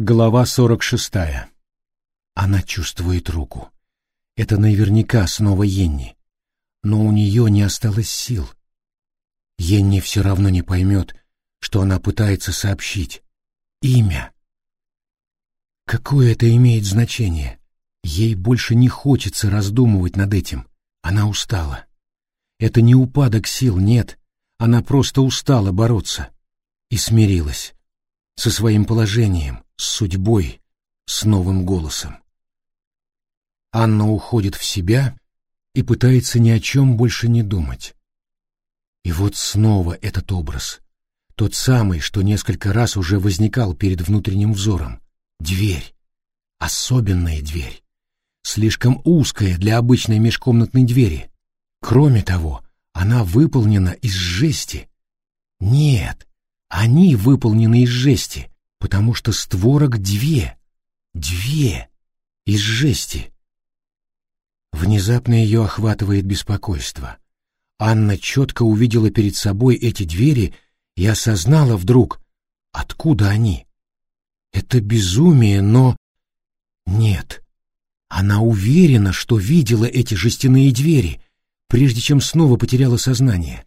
Глава 46. Она чувствует руку. Это наверняка снова Йенни. Но у нее не осталось сил. Йенни все равно не поймет, что она пытается сообщить. Имя. Какое это имеет значение? Ей больше не хочется раздумывать над этим. Она устала. Это не упадок сил, нет. Она просто устала бороться. И смирилась. Со своим положением с судьбой, с новым голосом. Анна уходит в себя и пытается ни о чем больше не думать. И вот снова этот образ, тот самый, что несколько раз уже возникал перед внутренним взором. Дверь. Особенная дверь. Слишком узкая для обычной межкомнатной двери. Кроме того, она выполнена из жести. Нет, они выполнены из жести, потому что створок две, две, из жести. Внезапно ее охватывает беспокойство. Анна четко увидела перед собой эти двери и осознала вдруг, откуда они. Это безумие, но... Нет. Она уверена, что видела эти жестяные двери, прежде чем снова потеряла сознание.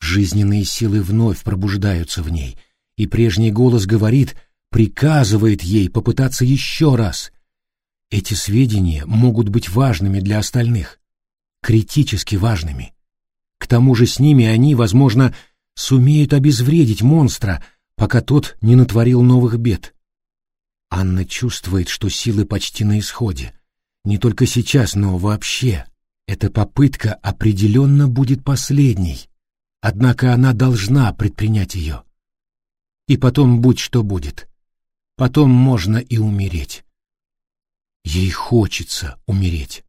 Жизненные силы вновь пробуждаются в ней, и прежний голос говорит, приказывает ей попытаться еще раз. Эти сведения могут быть важными для остальных, критически важными. К тому же с ними они, возможно, сумеют обезвредить монстра, пока тот не натворил новых бед. Анна чувствует, что силы почти на исходе. Не только сейчас, но вообще. Эта попытка определенно будет последней. Однако она должна предпринять ее и потом будь что будет. Потом можно и умереть. Ей хочется умереть.